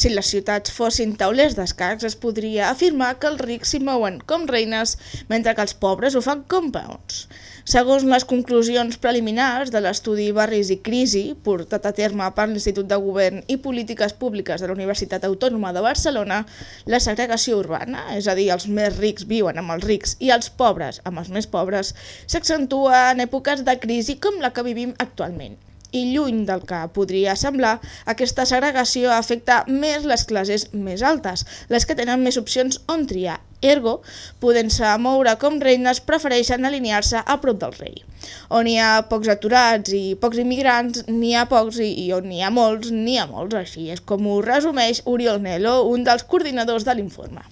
Si les ciutats fossin taulers d'escacs, es podria afirmar que els rics s'hi mouen com reines, mentre que els pobres ho fan com peons. Segons les conclusions preliminars de l'estudi Barris i Crisi, portat a terme per l'Institut de Govern i Polítiques Públiques de la Universitat Autònoma de Barcelona, la segregació urbana, és a dir, els més rics viuen amb els rics i els pobres amb els més pobres, s'accentua en èpoques de crisi com la que vivim actualment i lluny del que podria semblar, aquesta segregació afecta més les classes més altes, les que tenen més opcions on triar. Ergo, podent-se moure com reines, prefereixen alinear-se a prop del rei. On hi ha pocs aturats i pocs immigrants, n'hi ha pocs i, i on n'hi ha molts, n'hi ha molts. Així és com ho resumeix Oriol Nelo, un dels coordinadors de l'informe.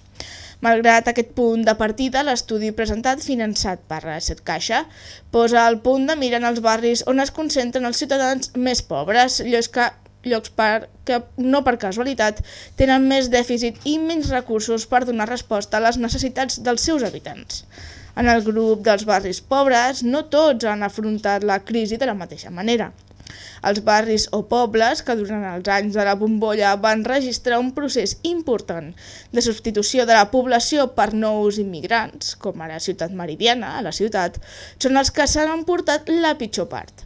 Malgrat aquest punt de partida, l'estudi presentat, finançat per Set Caixa, posa el punt de mira en els barris on es concentren els ciutadans més pobres, llocs que llocs per, que no per casualitat tenen més dèficit i menys recursos per donar resposta a les necessitats dels seus habitants. En el grup dels barris pobres, no tots han afrontat la crisi de la mateixa manera. Els barris o pobles que durant els anys de la bombolla van registrar un procés important de substitució de la població per nous immigrants, com ara Ciutat Meridiana, a la ciutat, són els que s'han emportat la pitjor part.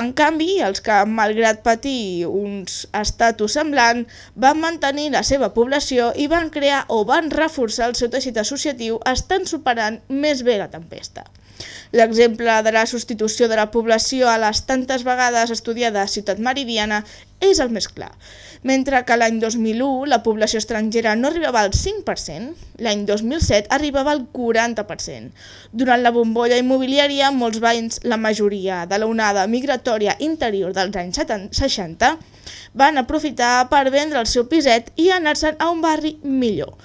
En canvi, els que, malgrat patir uns estatus semblant, van mantenir la seva població i van crear o van reforçar el seu teixit associatiu estan superant més bé la tempesta. L'exemple de la substitució de la població a les tantes vegades estudiada Ciutat Meridiana és el més clar. Mentre que l'any 2001 la població estrangera no arribava al 5%, l'any 2007 arribava al 40%. Durant la bombolla immobiliària, molts veïns, la majoria de la onada migratòria interior dels anys 60, van aprofitar per vendre el seu piset i anar-se'n a un barri millor.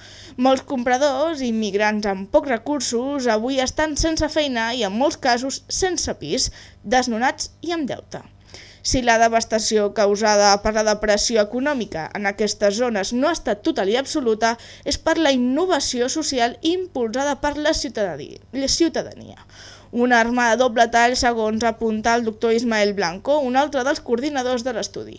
Molts compradors i immigrants amb pocs recursos avui estan sense feina i en molts casos sense pis, desnonats i amb deute. Si la devastació causada per la depressió econòmica en aquestes zones no ha estat total i absoluta, és per la innovació social impulsada per la ciutadania. La ciutadania. Una arma de doble tall, segons apunta el doctor Ismael Blanco, un altre dels coordinadors de l'estudi.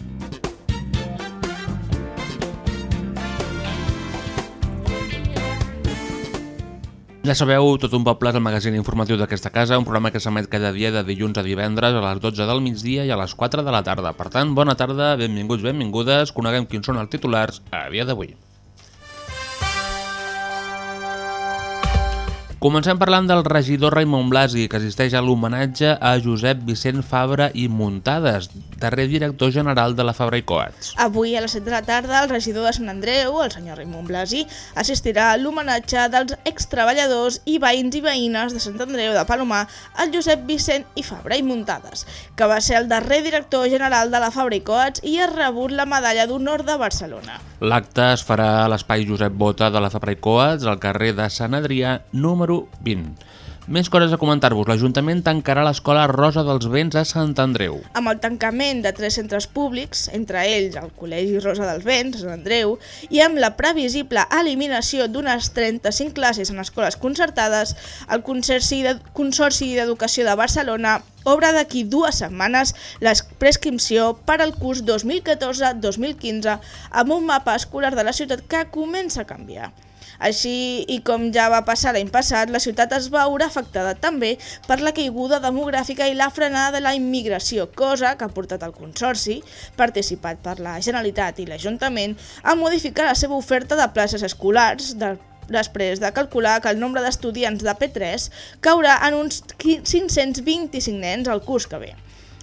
Ja sabeu, Tot un poble és el magazín informatiu d'aquesta casa, un programa que s'emet cada dia de dilluns a divendres a les 12 del migdia i a les 4 de la tarda. Per tant, bona tarda, benvinguts, benvingudes, coneguem quins són els titulars a dia d'avui. Comencem parlant del regidor Raimon Blasi, que assisteix a l'homenatge a Josep Vicent Fabra i Muntades, darrer director general de la Fabra i Coats. Avui a les 7 de la tarda el regidor de Sant Andreu, el senyor Raimon Blasi, assistirà a l'homenatge dels extreballadors i veïns i veïnes de Sant Andreu de Palomar al Josep Vicent i Fabra i Muntades, que va ser el darrer director general de la Fabra i Coats i ha rebut la medalla d'honor de Barcelona. L'acte es farà a l'espai Josep Bota de la Fabra i Coats, al carrer de Sant Adrià, número 20. Més coses a comentar-vos. L'Ajuntament tancarà l'escola Rosa dels Vents a Sant Andreu. Amb el tancament de tres centres públics, entre ells el Col·legi Rosa dels Vents, Sant Andreu, i amb la previsible eliminació d'unes 35 classes en escoles concertades, el Consorci de- Consorci d'Educació de Barcelona obre d'aquí dues setmanes la prescripció per al curs 2014-2015 amb un mapa escolar de la ciutat que comença a canviar. Així, i com ja va passar l'any passat, la ciutat es veurà afectada també per la caiguda demogràfica i la frenada de la immigració, cosa que ha portat el Consorci, participat per la Generalitat i l'Ajuntament, a modificar la seva oferta de places escolars de després de calcular que el nombre d'estudiants de P3 caurà en uns 525 nens al curs que ve.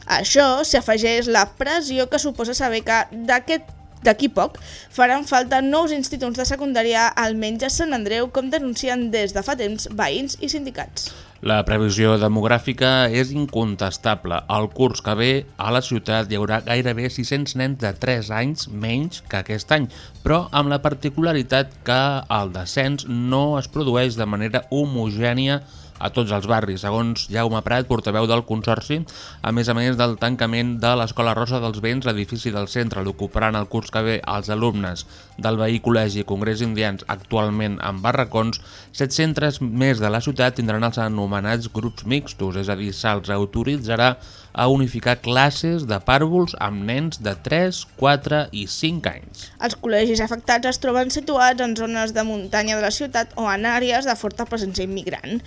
Això s'hi afegeix la pressió que suposa saber que d'aquest D'aquí poc faran falta nous instituts de secundària almenys a Sant Andreu, com denuncien des de fa temps veïns i sindicats. La previsió demogràfica és incontestable. Al curs que ve a la ciutat hi haurà gairebé 600 nens de 3 anys menys que aquest any, però amb la particularitat que el descens no es produeix de manera homogènia a tots els barris, segons Jaume Prat, portaveu del Consorci, a més a més del tancament de l'Escola Rosa dels Vents, l'edifici del centre, l'ocuparan el curs que ve els alumnes del veí Col·legi Congrés Indians, actualment en barracons, set centres més de la ciutat tindran els anomenats grups mixtos, és a dir, se'ls autoritzarà a unificar classes de pàrvols amb nens de 3, 4 i 5 anys. Els col·legis afectats es troben situats en zones de muntanya de la ciutat o en àrees de forta presència immigrant.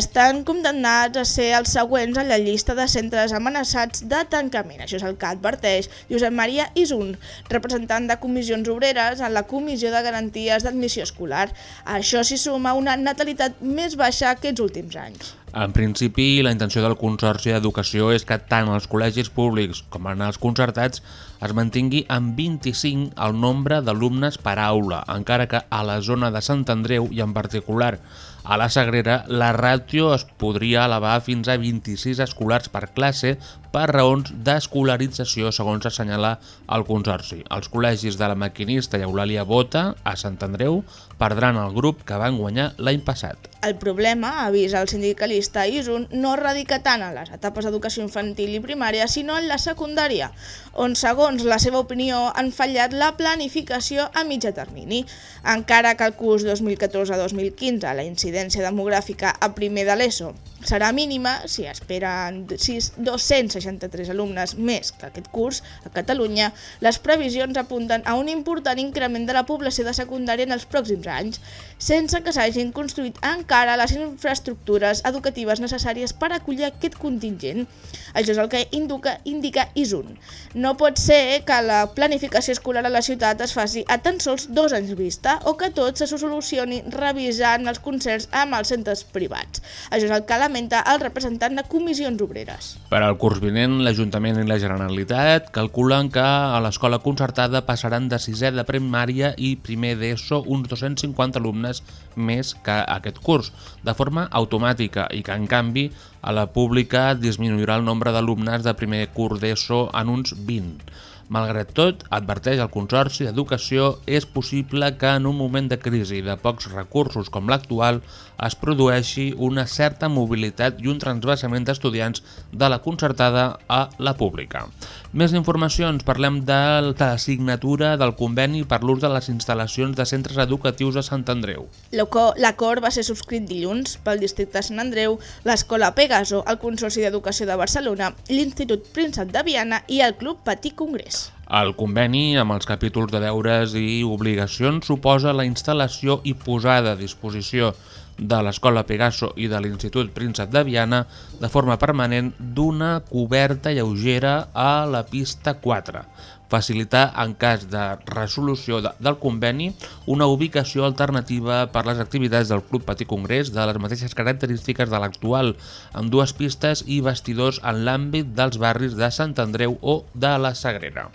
Estan condemnats a ser els següents en la llista de centres amenaçats de tancament. Això és el que adverteix Josep Maria Isun, representant de comissions obreres en la Comissió de Garanties d'Admissió Escolar. Això s'hi suma una natalitat més baixa aquests últims anys. En principi, la intenció del Consorci d'Educació és que tant els col·legis públics com en els concertats es mantingui en 25 el nombre d'alumnes per aula, encara que a la zona de Sant Andreu i en particular a la Sagrera la ràtio es podria elevar fins a 26 escolars per classe per raons d'escolarització, segons assenyala el Consorci. Els col·legis de la Maquinista i Eulàlia Bota, a Sant Andreu, perdran el grup que van guanyar l'any passat. El problema, avisa el sindicalista Isun, no radica tant en les etapes d'educació infantil i primària, sinó en la secundària, on, segons la seva opinió, han fallat la planificació a mitjà termini. Encara que el curs 2014-2015 la incidència demogràfica a primer de l'ESO serà mínima, si esperen 6, 263 alumnes més que aquest curs a Catalunya, les previsions apunten a un important increment de la població de secundària en els pròxims anys, sense que s'hagin construït encara les infraestructures educatives necessàries per acollir aquest contingent. Això és el que indica, indica ISUN. No pot ser que la planificació escolar a la ciutat es faci a tan sols dos anys vista o que tot se solucioni revisant els concerts amb els centres privats. Això és el que lamenta el representant de comissions obreres. Per al curs vinent, l'Ajuntament i la Generalitat calculen que a l'escola concertada passaran de sisè de primària i primer d'ESO uns 250 alumnes més que aquest curs, de forma automàtica, i que, en canvi, a la pública disminuirà el nombre d'alumnes de primer curs d'ESO en uns 20. Malgrat tot, adverteix el Consorci d'Educació, és possible que en un moment de crisi de pocs recursos com l'actual es produeixi una certa mobilitat i un transvasament d'estudiants de la concertada a la pública. Més informacions, parlem de la signatura del conveni per l'ús de les instal·lacions de centres educatius a Sant Andreu. L'acord va ser subscrit dilluns pel districte de Sant Andreu, l'Escola Pegaso, el Consorci d'Educació de Barcelona, l'Institut Príncep de Viana i el Club Petit Congrés. El conveni, amb els capítols de deures i obligacions, suposa la instal·lació i posada a disposició de l'Escola Pegaso i de l'Institut Príncep de Viana de forma permanent d'una coberta lleugera a la pista 4, facilitar en cas de resolució de, del conveni una ubicació alternativa per les activitats del Club Petit Congrés de les mateixes característiques de l'actual, amb dues pistes i vestidors en l'àmbit dels barris de Sant Andreu o de la Sagrera.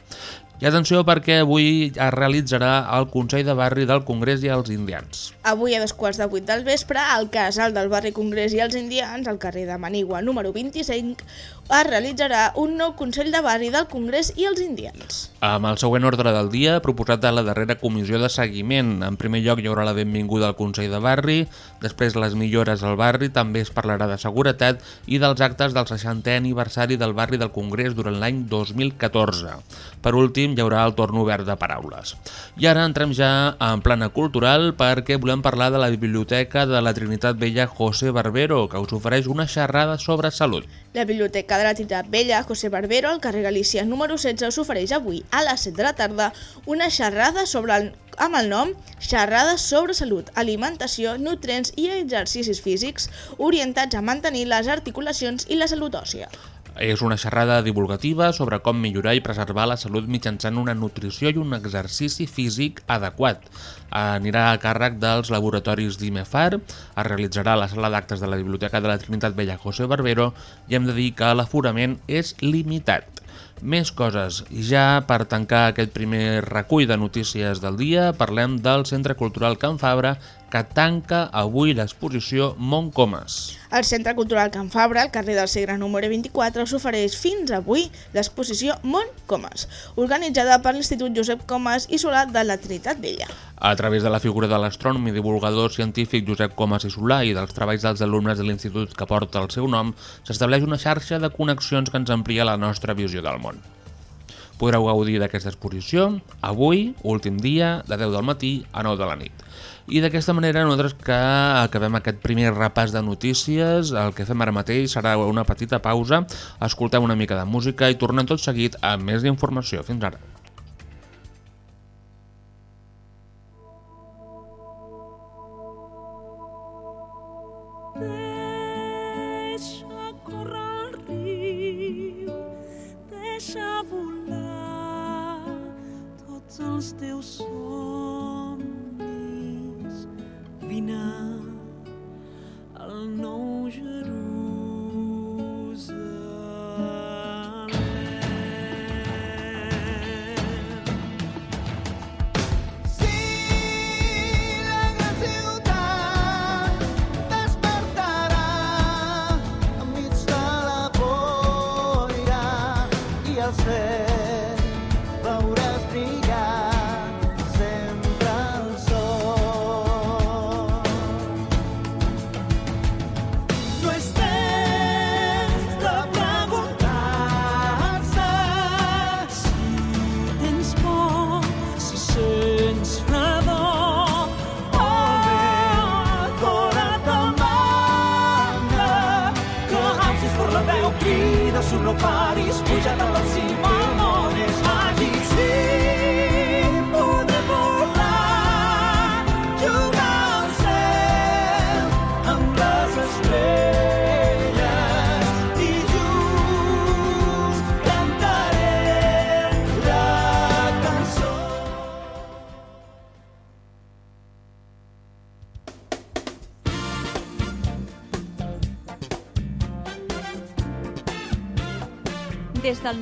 I atenció perquè avui es realitzarà el Consell de Barri del Congrés i els Indians. Avui a dos quarts de vuit del vespre, al casal del barri Congrés i els Indians, al carrer de Manigua número 25, es realitzarà un nou Consell de Barri del Congrés i els Indians. Amb el següent ordre del dia, proposat a la darrera comissió de seguiment. En primer lloc hi haurà la benvinguda al Consell de Barri, després les millores al barri, també es parlarà de seguretat i dels actes del 60è aniversari del barri del Congrés durant l'any 2014. Per últim, hi haurà el torn obert de paraules. I ara entrem ja en plana cultural perquè volem parlar de la Biblioteca de la Trinitat Vella José Barbero, que us ofereix una xerrada sobre salut. La Biblioteca de la Trinitat Vella José Barbero, al carrer Galícia número 16, us ofereix avui a les 7 de la tarda una xerrada sobre el, amb el nom Xerrades sobre salut, alimentació, nutrients i exercicis físics orientats a mantenir les articulacions i la salut òssia. És una xerrada divulgativa sobre com millorar i preservar la salut mitjançant una nutrició i un exercici físic adequat. Anirà a càrrec dels laboratoris d'IMEFAR, es realitzarà a la sala d'actes de la Biblioteca de la Trinitat Vella José Barbero i hem de dir que l'aforament és limitat. Més coses. Ja per tancar aquest primer recull de notícies del dia, parlem del Centre Cultural Can Fabra, que tanca avui l'exposició Montcomas. El Centre Cultural Can Fabra, al carrer del Segre número 24, s'ofereix fins avui l'exposició Mont Comas, organitzada per l'Institut Josep Comas i Solà de la Trinitat Vella. A través de la figura de l'astrònom i divulgador científic Josep Comas i Solà i dels treballs dels alumnes de l'institut que porta el seu nom, s'estableix una xarxa de connexions que ens amplia la nostra visió del món. Podreu gaudir d'aquesta exposició avui, últim dia, de 10 del matí a 9 de la nit. I d'aquesta manera, nosaltres que acabem aquest primer repàs de notícies, el que fem ara mateix serà una petita pausa, escoltem una mica de música i tornem tot seguit amb més informació. Fins ara. Tots paris, puja de la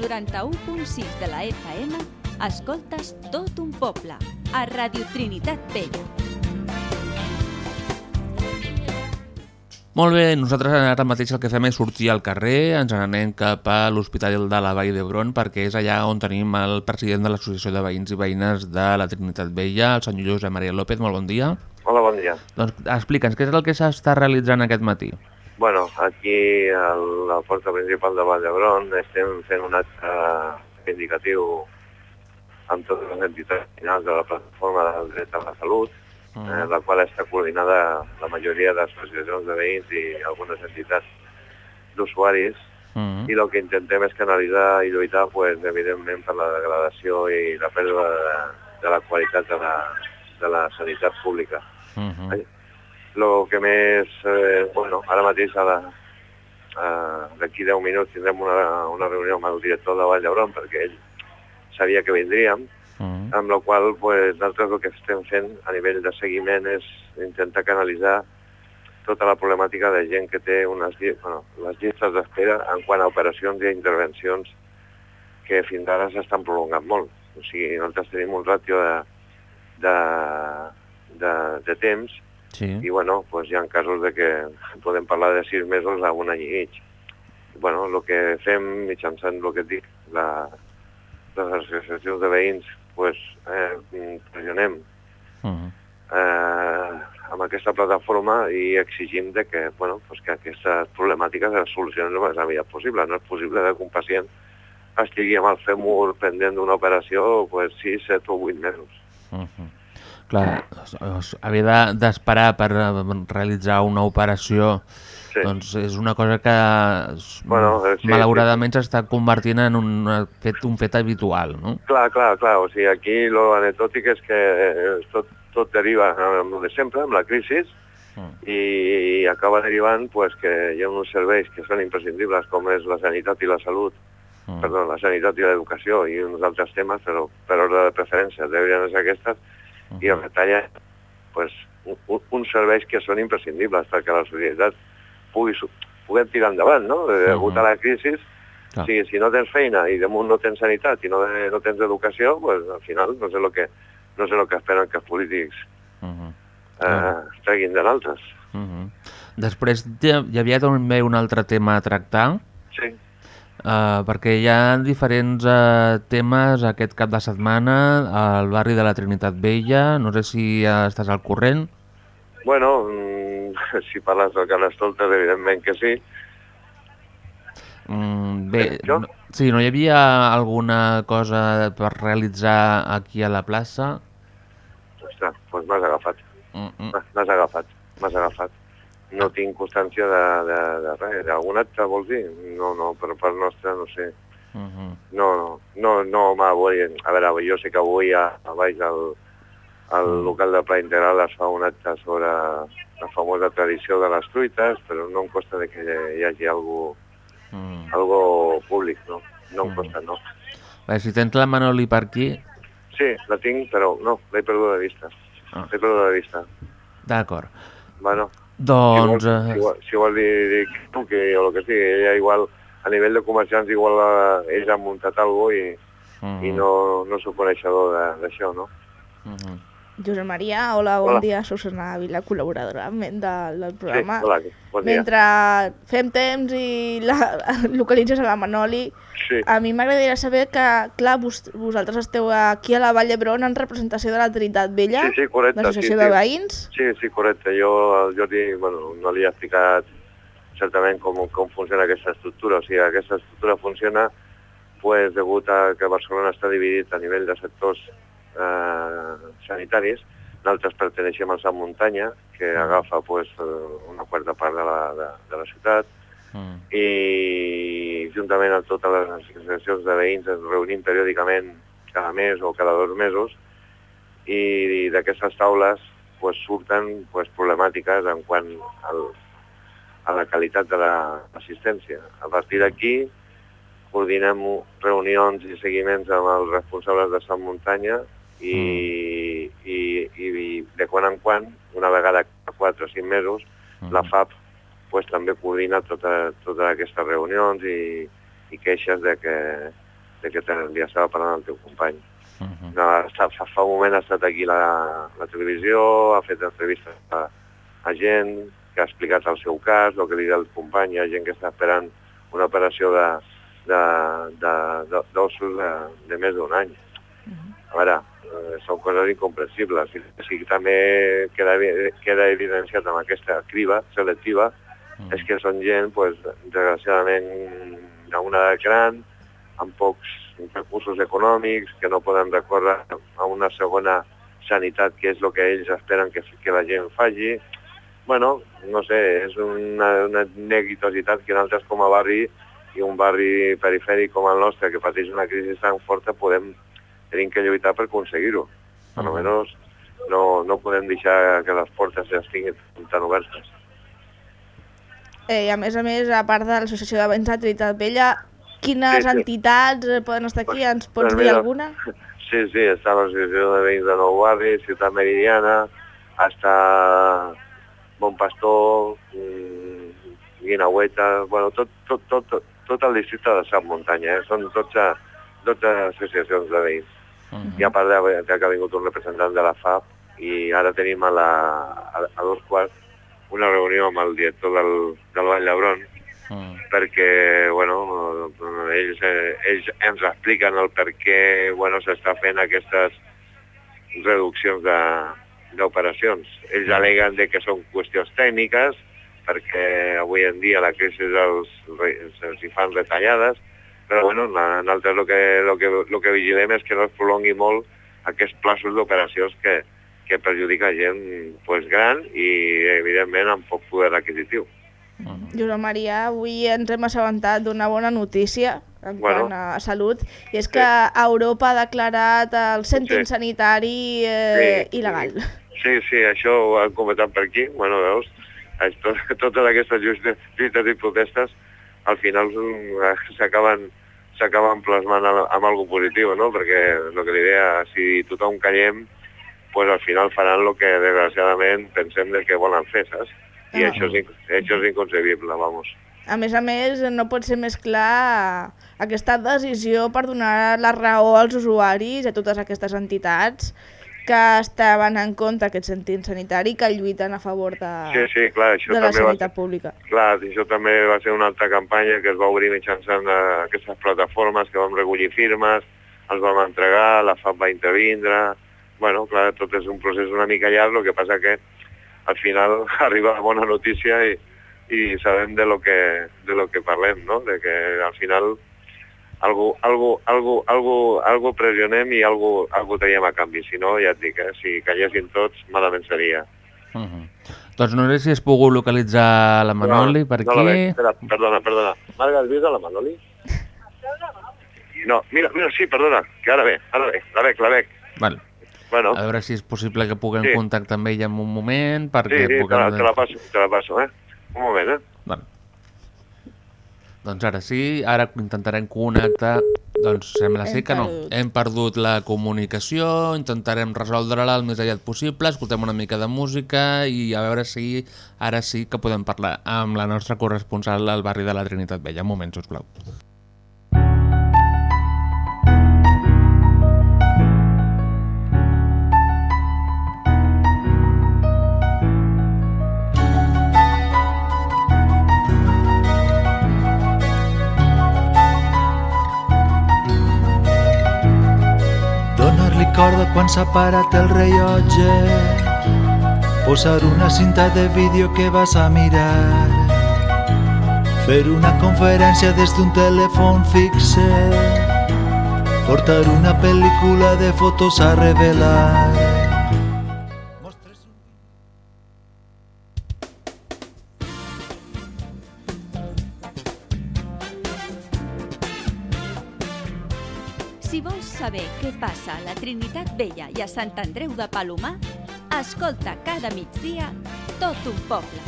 91.6 de la FM, escoltes tot un poble, a Radio Trinitat Vella. Molt bé, nosaltres ara mateix el que fem és sortir al carrer, ens n'anem cap a l'Hospital de la Vall d'Hebron perquè és allà on tenim el president de l'Associació de Veïns i Veïnes de la Trinitat Vella, el senyor Josep Maria López, molt bon dia. Hola, bon dia. Doncs explica'ns, què és el que s'està realitzant aquest matí? Bueno, aquí a la porta principal de Vall d'Hebron estem fent un acte vindicatiu amb totes les entitats finals de la plataforma del dret a la salut, Mm. eh, la qual està coordinada la majoria d'associacions de veïns i algunes entitats d'usuaris, Mm. i el que intentem és canalitzar i lluitar, pues, evidentment, per la degradació i la pèrdua de, de la qualitat de la, de la sanitat pública. Mm Ai. Lo que més, eh, bueno, ara mateix a la, d'aquí 10 minuts tindrem una, una reunió amb el director de Vall d'Hebron perquè ell sabia que vindríem, Mm. amb la qual pues, nosaltres el que estem fent a nivell de seguiment és intentar canalitzar tota la problemàtica de gent que té unes, bueno, les llistes d'espera en quant a operacions i intervencions que fins ara s'estan prolongant molt. O sigui, nosaltres tenim un ràtio de, de, de, de temps Sí. i bueno, pues hi ha casos de que podem parlar de sis mesos a un any i mig. Bueno, el que fem mitjançant el que et dic, la, les associacions de veïns, pues, eh, pressionem Mm. eh, amb aquesta plataforma i exigim de que, bueno, pues que aquestes problemàtiques es solucionen el més aviat possible. No és possible que un pacient estigui amb el fèmur pendent d'una operació pues, 6, 7 o 8 mesos. Mhm. Clar, es- es- haver de- d'esperar per eh, realitzar una operació Sí. doncs és una cosa que Bueno, eh, sí, malauradament s'està convertint en un fet, un fet habitual, no? Clar, clar, clar. O sigui, aquí lo anecdòtic és que eh, tot, tot deriva amb el de sempre, amb la crisi, i, i acaba derivant pues, que hi ha uns serveis que són imprescindibles, com és la sanitat i la salut, perdó, la sanitat i l'educació i uns altres temes, però per ordre de preferència deurien ser aquestes, i es retalla pues, un, un- uns serveis que són imprescindibles perquè la societat pugui, puguem tirar endavant, no? Uh Degut a la crisi, Clar. si, si no tens feina i damunt no tens sanitat i no, no tens educació, pues, al final no sé el que, no sé el que esperen que els polítics eh, treguin de naltres. Mhm. Després hi hi havia també un altre tema a tractar, Sí. Uh, perquè hi ha diferents uh, temes aquest cap de setmana al barri de la Trinitat Vella, no sé si ja estàs al corrent. Bueno, mm, si parles del Carnestoltes, evidentment que sí. Mm, bé, Eh, no, sí, no hi havia alguna cosa per realitzar aquí a la plaça? Ostres, doncs m'has agafat. Mm -mm. M'has agafat, m'has agafat. No tinc constància de, de, de res. D'algun acte, vols dir? No, no, per part nostra no sé. Mhm. No, no, no, no home, avui, a veure, jo sé que avui a, a baix al, al local de Pla Integral es fa un acte sobre la famosa tradició de les truites, però no em costa de que hi hagi algú, Mm. algo públic, no? No em costa, no. Bé, si tens la Manoli per aquí... Sí, la tinc, però no, l'he perdut de vista. Ah. L'he perdut de vista. D'acord. Bueno, Doncs... si vols, si, vol, si vols dir, dir que, o el que sigui, ella igual, a nivell de comerciants, igual eh, ells han muntat alguna i, Mhm. i no, no sóc coneixedor d'això, no? Mhm. Josep Maria, hola, bon Hola. dia, Susana Vila, col·laboradora del, del Sí, programa. hola, bon dia. Mentre fem temps i la, localitzes a la Manoli, Sí. a mi m'agradaria saber que, clar, vos, vosaltres esteu aquí a la Vall d'Hebron en representació de la Trinitat Vella, Sí, sí, correcte, l'associació sí, de sí. veïns. Sí, sí, correcte. Jo al Jordi bueno, no li he explicat certament com, com funciona aquesta estructura. O sigui, aquesta estructura funciona pues, degut a que Barcelona està dividit a nivell de sectors eh, sanitaris. Nosaltres perteneixem al Sant Muntanya, que agafa pues, eh, una quarta part de la, de, de la ciutat, Mm. i juntament amb totes les associacions de veïns ens reunim periòdicament cada mes o cada dos mesos i d'aquestes taules pues, surten pues, problemàtiques en quant al, a la qualitat de l'assistència. A partir d'aquí coordinem reunions i seguiments amb els responsables de Sant Muntanya i, i, i, i de quan en quan, una vegada cada 4 o 5 mesos, la FAP pues, també coordina tota, totes aquestes reunions i, i queixes de que, de que te, li estava parlant el teu company. Mhm. No, està, fa, fa un moment ha estat aquí la, la televisió, ha fet entrevistes a, a gent que ha explicat el seu cas, el que li el company, hi ha gent que està esperant una operació de, de, de, de, d'ossos de, de més d'un any. A veure, són coses incomprensibles. I, sí que també queda, queda evidenciat amb aquesta criba selectiva és que són gent, pues, desgraciadament, d'una edat gran, amb pocs recursos econòmics, que no poden recórrer a una segona sanitat, que és el que ells esperen que, que la gent faci. bueno, no sé, és una, una neguitositat que nosaltres com a barri i un barri perifèric com el nostre, que pateix una crisi tan forta, podem, tenim que lluitar per aconseguir-ho. Per almenys no, no podem deixar que les portes estiguin tan obertes. Eh, I a més a més, a part de l'associació de veïns de Trinitat Vella, quines Sí, sí. entitats eh, poden estar aquí? Ens pots Doncs dir mira, alguna? Sí, sí, està l'Associació de Veïns de Nou Barri, Ciutat Meridiana, està Bon Pastor, mm, Guinaueta, bueno, tot, tot, tot, tot, tot el districte de Sant Muntanya, eh? són 12, 12 associacions de veïns. I a part de, de que ha vingut un representant de la FAP, i ara tenim a, la, a, a dos quarts una reunió amb el director del, del Vall d'Hebron, Mm. perquè bueno, ells, eh, ells ens expliquen el per què bueno, s'està fent aquestes reduccions de- d'operacions. Ells aleguen de que són qüestions tècniques, perquè avui en dia la crisi els, se'ls hi fan retallades, però bueno, nosaltres el que, el que, el que vigilem és que no es prolongui molt aquests plaços d'operacions que, que perjudica gent pues, gran i evidentment amb poc poder adquisitiu. Josep Maria, avui ens hem assabentat d'una bona notícia en Bueno. quant a salut, i és que Europa ha declarat el cèntim Sí. sanitari eh, Sí. il·legal. Sí, sí, això ho han comentat per aquí. Bueno, veus, tot, totes aquestes lluites, i protestes al final mm, s'acaben s'acaben plasmant amb algo positiu, no? Perquè el que li deia, si tothom callem, pues al final faran el que desgraciadament pensem del que volen fer, saps? I Ah. això, és, això és inconcebible, vamos. A més a més, no pot ser més clar aquesta decisió per donar la raó als usuaris i a totes aquestes entitats que estaven en contra d'aquest sentit sanitari que lluiten a favor de, Sí, sí, clar, això de la també va ser, sanitat pública. clar, això també va ser una altra campanya que es va obrir mitjançant eh, aquestes plataformes que vam recollir firmes, els vam entregar, la FAP va intervindre... Bueno, clar, tot és un procés una mica llarg, el que passa que al final arriba la bona notícia i, i sabem de lo que, de lo que parlem, no? De que al final algo, algo, algo, algo, algo pressionem i algo, algo traiem a canvi. Si no, ja et dic, eh, si callessin tots, malament seria. Uh -huh. Doncs no sé si has pogut localitzar la Manoli per no la aquí. veig. Espera, perdona, perdona. Marga, has vist a la Manoli? No, mira, mira, sí, perdona, que ara ve, ara ve, la veig, la veig. Vale. Bueno, A veure si és possible que puguem Sí. contactar amb ella en un moment sí, perquè sí, te puguem... la, te la passo, te la passo, eh? Un moment, eh? Vale. Doncs ara sí, ara intentarem connectar... Doncs sembla ser que no. Hem perdut la comunicació, intentarem resoldre-la el més aviat possible, escoltem una mica de música i a veure si ara sí que podem parlar amb la nostra corresponsal al barri de la Trinitat Vella. Un moment, sisplau. Donar-li corda quan s'ha parat el rellotge. Posar una cinta de vídeo que vas a mirar. Fer una conferència des d'un telèfon fixe Portar una pel·lícula de fotos a revelar saber què passa a la Trinitat Vella i a Sant Andreu de Palomar, escolta cada migdia tot un poble.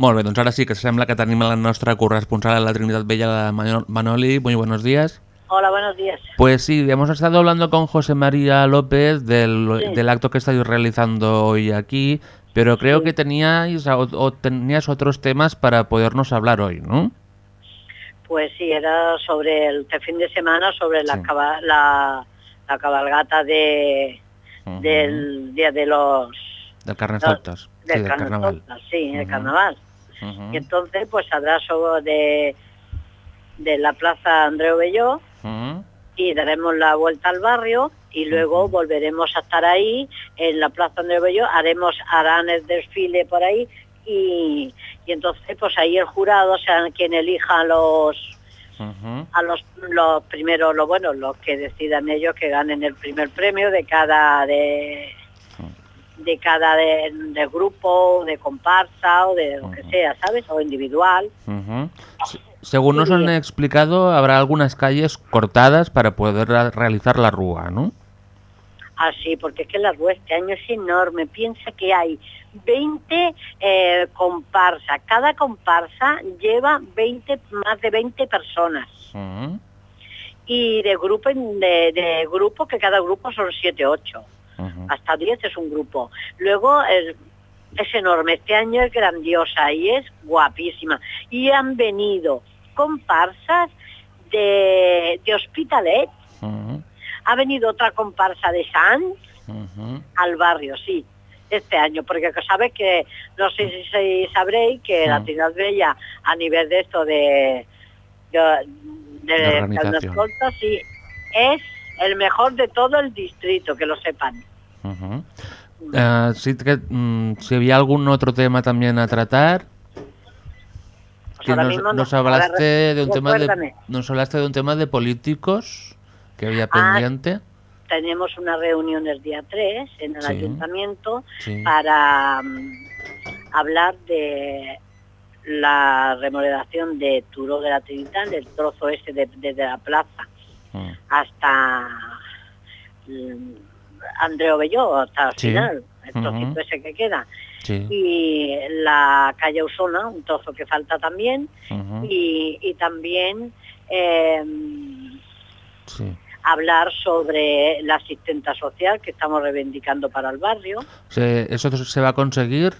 Molt bé, doncs ara sí que sembla que tenim la nostra corresponsal a la Trinitat Vella, la Mano- Manoli. Muy buenos días. Hola, buenos días. Pues sí, hemos estado hablando con José María López del, Sí. del acto que estáis realizando hoy aquí, pero creo que teníais o, o tenías otros temas para podernos hablar hoy, ¿no? Pues sí, era sobre el este fin de semana, sobre la, caba- la, la cabalgata de, del Día de los... Del Carnestoltes. del sí, del carnaval. Sí, el Ujú. carnaval. Y entonces pues saldrá sobre de, de la Plaza Andreu Belló y daremos la vuelta al barrio y luego volveremos a estar ahí en la Plaza Andreu Belló, haremos, harán el desfile por ahí y, y entonces pues ahí el jurado será quien elija a los a los, los primeros, los buenos, los que decidan ellos que ganen el primer premio de cada de de cada de, de grupo, de comparsa o de lo que sea, ¿sabes? O individual. Se- Según nos han explicado, habrá algunas calles cortadas para poder realizar la rúa, ¿no? Así, porque es que la rúa este año es enorme. Piensa que hay 20 eh, comparsas. Cada comparsa lleva 20, más de 20 personas. Ujú. Y de grupo, de, de grupo, que cada grupo son 7, 8. Ujú. Hasta 10 es un grupo. Luego es, es enorme. Este año es grandiosa y es guapísima. Y han venido comparsas de, de Hospitalet. Ujú. Ha venido otra comparsa de San al barrio, sí, este año, porque que sabes que, no sé si, si sabréis que la Mm. Trinidad Bella a nivel de esto de, de, de, De sí, es el mejor de todo el distrito, que lo sepan. Eh, sí que, mm, si había algún otro tema también a tratar. Que ahora nos, hablaste de un tema de nos hablaste de un tema de políticos que había Ah, pendiente. Tenemos una reunión el día 3 en el Sí. ayuntamiento Sí. para mm, hablar de la remodelación de Turó de la Trinidad, del trozo este de- desde la plaza Mm. hasta mm, Andreu Belló hasta el Sí. final, el trocito ese que queda. Sí. Y la calle Usona, un trozo que falta también. Y, y también eh, Sí. Hablar sobre la asistenta social que estamos reivindicando para el barrio. ¿Eso se va a conseguir?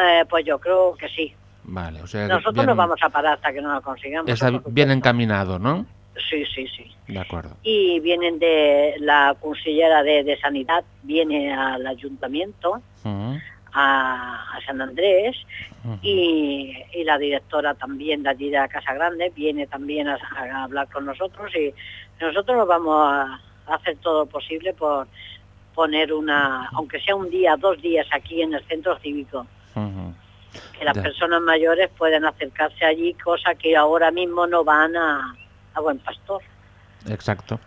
Eh, pues yo creo que sí. Vale, o sea, que Nosotros bien- no vamos a parar hasta que no lo consigamos. está bien encaminado, ¿no? Sí, sí, sí. De acuerdo. Y vienen de la consellera de, de Sanidad, viene al ayuntamiento. A, a San Andrés, y, y la directora también de allí de la Casa Grande viene también a, a hablar con nosotros y nosotros nos vamos a, a hacer todo lo posible por poner una, aunque sea un día, dos días aquí en el centro cívico, que las Ya. personas mayores pueden acercarse allí, cosa que ahora mismo no van a, a Buen Pastor. Exacto.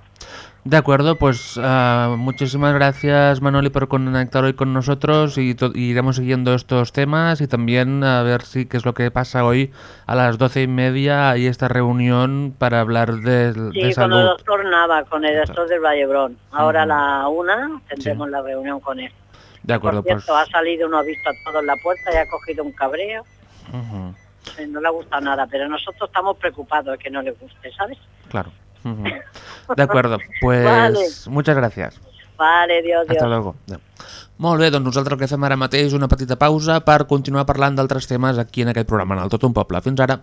De acuerdo, pues ah, muchísimas gracias Manoli por conectar hoy con nosotros y iremos siguiendo estos temas y también a ver si qué es lo que pasa hoy a las doce y media hay esta reunión para hablar de, de Sí, con el salud. doctor Nava, con el doctor del Vallebrón. Ahora a la una tendremos la reunión con él. De acuerdo, Por pues. cierto, ha salido, no ha visto a todos en la puerta y ha cogido un cabreo. Eh, No le ha gustado nada, pero nosotros estamos preocupados de que no le guste, ¿sabes? Claro. De acuerdo, pues Vale. muchas gracias. Vale, Dios, Dios. Hasta luego. Adéu. Molt bé, doncs nosaltres el que fem ara mateix una petita pausa per continuar parlant d'altres temes aquí en aquest programa, en el Tot un Poble. Fins ara.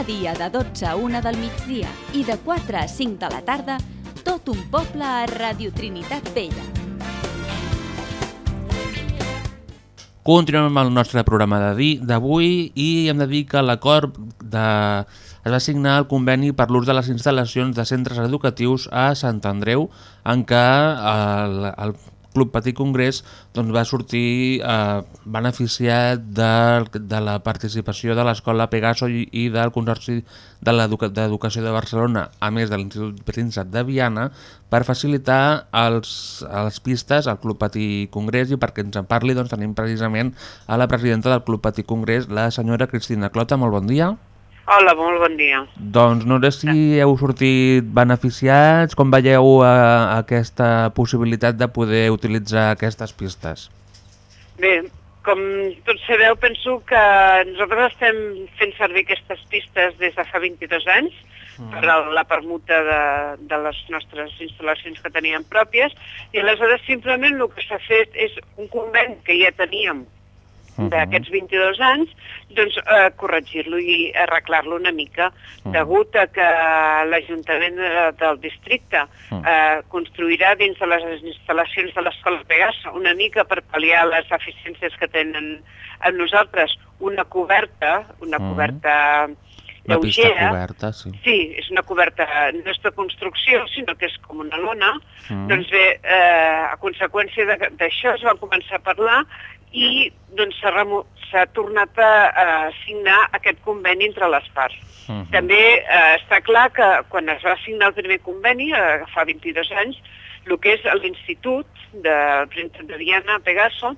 Cada dia de 12 a 1 del migdia i de 4 a 5 de la tarda, tot un poble a Radio Trinitat Vella. Continuem amb el nostre programa d'avui i hem de dir que l'acord de... es va signar el conveni per l'ús de les instal·lacions de centres educatius a Sant Andreu en què el, el Club Patí Congrés doncs, va sortir eh, beneficiat de, de la participació de l'Escola Pegaso i, i del Consorci de l'Educació de Barcelona, a més de l'Institut Príncep de Viana, per facilitar els, les pistes al Club Patí Congrés i perquè ens en parli doncs, tenim precisament a la presidenta del Club Patí Congrés, la senyora Cristina Clota. Molt bon dia. Hola, molt bon dia. Doncs no sé si heu sortit beneficiats, com veieu a, a aquesta possibilitat de poder utilitzar aquestes pistes? Bé, com tots sabeu, penso que nosaltres estem fent servir aquestes pistes des de fa 22 anys mm. per la permuta de, de les nostres instal·lacions que teníem pròpies i aleshores simplement el que s'ha fet és un convent que ja teníem d'aquests 22 anys, doncs eh, corregir-lo i arreglar-lo una mica, uh -huh. degut a que l'Ajuntament del districte eh, construirà dins de les instal·lacions de l'Escola Pegassa una mica per pal·liar les eficiències que tenen amb nosaltres una coberta, una uh -huh. coberta una lleugera. pista coberta, sí. Sí, és una coberta, no és de construcció, sinó que és com una lona. Mm. Doncs bé, eh, a conseqüència d'això es va començar a parlar i doncs, s'ha tornat a, a signar aquest conveni entre les parts. Uh -huh. També eh, està clar que quan es va signar el primer conveni, eh, fa 22 anys, el que és l'Institut del Príncep de Diana, Pegaso, uh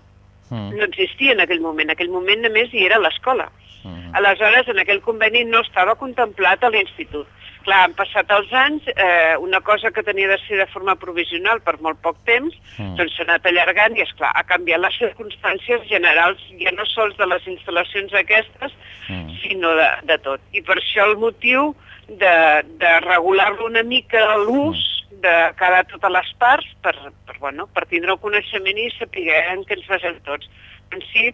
-huh. no existia en aquell moment. En aquell moment només hi era l'escola. Uh -huh. Aleshores, en aquell conveni no estava contemplat l'Institut. Clar, han passat els anys, eh, una cosa que tenia de ser de forma provisional per molt poc temps, mm. doncs s'ha anat allargant i, és clar ha canviat les circumstàncies generals, ja no sols de les instal·lacions aquestes, mm. sinó de, de tot. I per això el motiu de, de regular-lo una mica l'ús mm. de cada totes les parts per, per, bueno, per tindre el coneixement i saber en què ens basem tots. En si,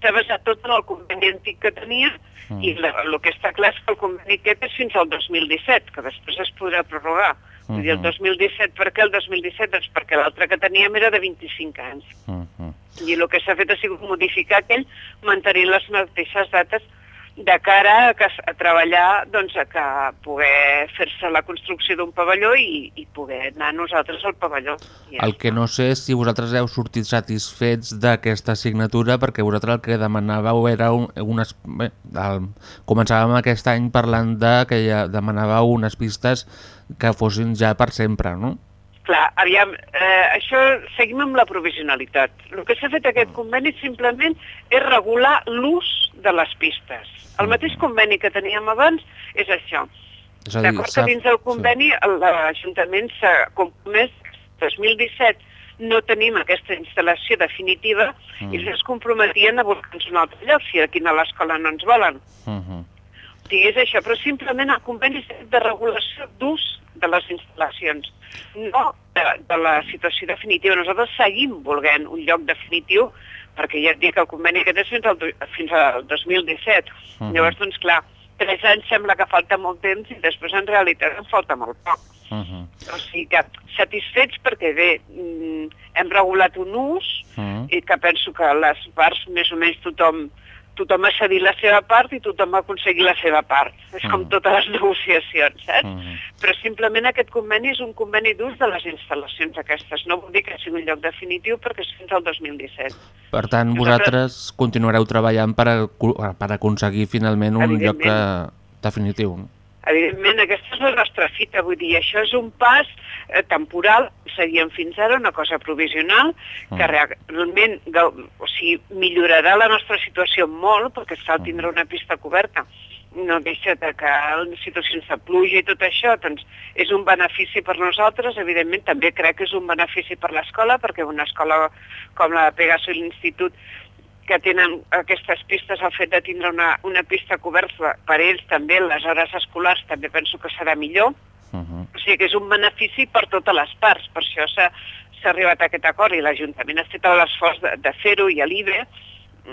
s'ha basat tot en el conveni antic que tenia mm. i la, el que està clar és que el conveni aquest és fins al 2017, que després es podrà prorrogar. Mm -hmm. Dir, el 2017, per què el 2017? Doncs perquè l'altre que teníem era de 25 anys. Mm -hmm. I el que s'ha fet ha sigut modificar aquell, mantenint les mateixes dates de cara a, que, a treballar doncs, a que poder fer-se la construcció d'un pavelló i, i poder anar nosaltres al pavelló. Ja el que no sé és si vosaltres heu sortit satisfets d'aquesta assignatura perquè vosaltres el que demanàveu era un, unes... Bé, el, començàvem aquest any parlant de que ja demanàveu unes pistes que fossin ja per sempre, no? Clar, aviam, eh, això seguim amb la provisionalitat. El que s'ha fet aquest conveni simplement és regular l'ús de les pistes. El mateix conveni que teníem abans és això. D'acord que dins del conveni l'Ajuntament s'ha compromès 2017 no tenim aquesta instal·lació definitiva mm. i es comprometien a buscar-nos un altre lloc si aquí a l'escola no ens volen. Mm -hmm. Sí, és això, però simplement el conveni de regulació d'ús de les instal·lacions, no de, de la situació definitiva. Nosaltres seguim volent un lloc definitiu perquè ja et dic que el conveni aquest és fins al, fins al 2017. Uh -huh. Llavors, doncs clar, tres anys sembla que falta molt temps i després en realitat en falta molt poc. Uh -huh. O sigui que satisfets perquè bé, mm, hem regulat un ús uh -huh. i que penso que les parts més o menys tothom tothom ha cedit la seva part i tothom ha aconseguit la seva part. És com totes les negociacions, saps? Uh -huh. Però simplement aquest conveni és un conveni d'ús de les instal·lacions aquestes. No vol dir que sigui un lloc definitiu perquè és fins al 2017. Per tant, vosaltres continuareu treballant per, a, per aconseguir finalment un lloc definitiu, no? Evidentment, aquesta és la nostra fita, vull dir, això és un pas eh, temporal, seguíem fins ara, una cosa provisional, que mm. realment o sigui, millorarà la nostra situació molt, perquè es fa mm. tindre una pista coberta. No deixa de que en situacions de pluja i tot això, doncs és un benefici per nosaltres, evidentment també crec que és un benefici per l'escola, perquè una escola com la de Pegaso i l'Institut que tenen aquestes pistes, el fet de tindre una, una pista coberta per ells també, les hores escolars també penso que serà millor. Uh -huh. O sigui que és un benefici per totes les parts, per això s'ha arribat a aquest acord i l'Ajuntament ha fet l'esforç de, de fer-ho i a l'IBE.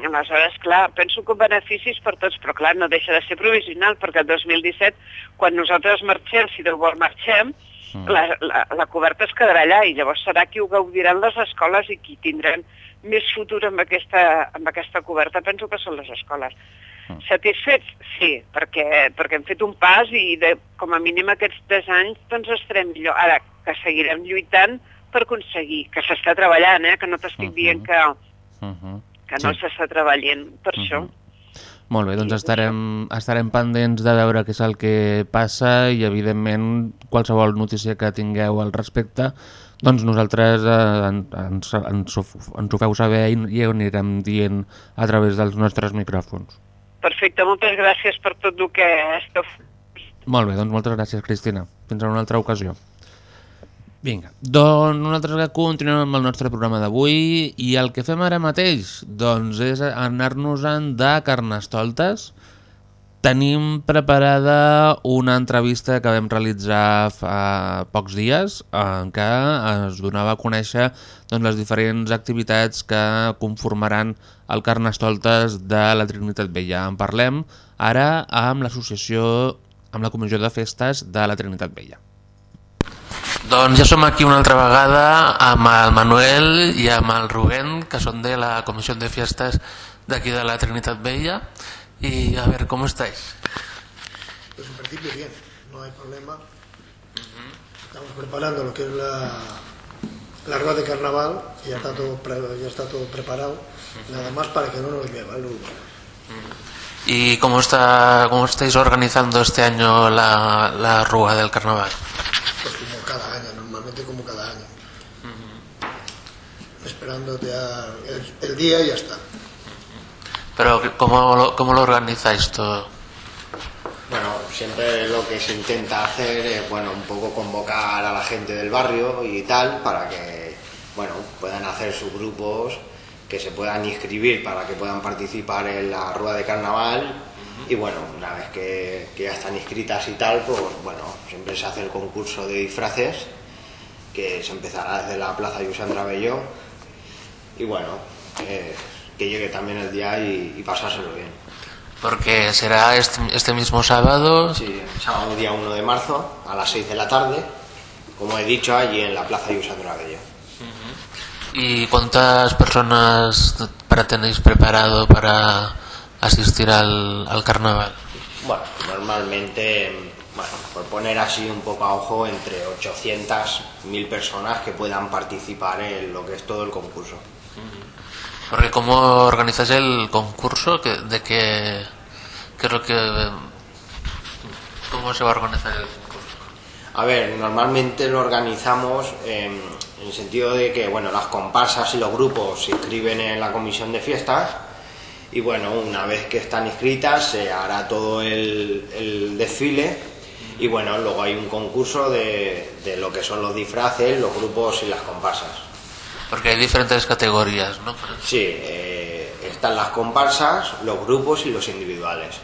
Aleshores, clar, penso que beneficis per tots, però clar, no deixa de ser provisional, perquè el 2017, quan nosaltres marxem, si Déu vol marxem, mm. la, la, la coberta es quedarà allà i llavors serà qui ho gaudiran les escoles i qui tindran més futur amb aquesta, amb aquesta coberta penso que són les escoles. Mm. Satisfets? Sí, perquè, perquè hem fet un pas i de, com a mínim aquests tres anys doncs estarem millor. Ara, que seguirem lluitant per aconseguir, que s'està treballant, eh? que no t'estic dient que, Uh -huh. que no Sí. s'està treballant per això. Molt bé, doncs estarem, estarem pendents de veure què és el que passa i, evidentment, qualsevol notícia que tingueu al respecte, doncs nosaltres eh, en- ens, ens, ens ho feu saber i, i ho anirem dient a través dels nostres micròfons. Perfecte, moltes gràcies per tot el que esteu fent. Molt bé, doncs moltes gràcies, Cristina. Fins a una altra ocasió. Vinga, doncs nosaltres continuem amb el nostre programa d'avui i el que fem ara mateix doncs és anar-nos-en de carnestoltes. Tenim preparada una entrevista que vam realitzar fa pocs dies en què es donava a conèixer doncs, les diferents activitats que conformaran el Carnestoltes de la Trinitat Vella. En parlem ara amb l'associació, amb la Comissió de Festes de la Trinitat Vella. Doncs ja som aquí una altra vegada amb el Manuel i amb el Rubén, que són de la Comissió de Fiestas d'aquí de la Trinitat Vella. Y a ver, ¿cómo estáis? Pues en principio bien, no hay problema. Estamos preparando lo que es la, la rueda de carnaval, y ya está todo, pre- ya está todo preparado, nada más para que no nos llueva el lunes. ¿Y cómo, está, cómo estáis organizando este año la, la Rúa del Carnaval? Pues como cada año, normalmente como cada año. Esperando ya el, el día y ya está. Pero ¿cómo, lo- cómo lo organizáis todo? Bueno, siempre lo que se intenta hacer es, bueno, un poco convocar a la gente del barrio y tal para que, bueno, puedan hacer sus grupos, que se puedan inscribir para que puedan participar en la rueda de carnaval y bueno, una vez que, que ya están inscritas y tal, pues bueno, siempre se hace el concurso de disfraces que se empezará desde la Plaza Yusandra Belló y bueno, eh, que llegue también el día y, y pasárselo bien. Porque será este, este mismo sábado. Sí, sábado día 1 de marzo a las 6 de la tarde, como he dicho, allí en la Plaza Yusandra Bello. ¿Y cuántas personas para tenéis preparado para asistir al, al carnaval? Bueno, normalmente, bueno, por poner así un poco a ojo, entre 800 1000 personas que puedan participar en lo que es todo el concurso. Porque ¿cómo organizáis el concurso? ¿Qué- ¿De qué, qué es lo que... ¿Cómo se va a organizar el concurso? A ver, normalmente lo organizamos en el sentido de que, bueno, las comparsas y los grupos se inscriben en la comisión de fiestas y, bueno, una vez que están inscritas se hará todo el, el desfile y, bueno, luego hay un concurso de, de lo que son los disfraces, los grupos y las comparsas. Porque hay diferentes categorías, ¿no? Sí, eh, están las comparsas, los grupos y los individuales.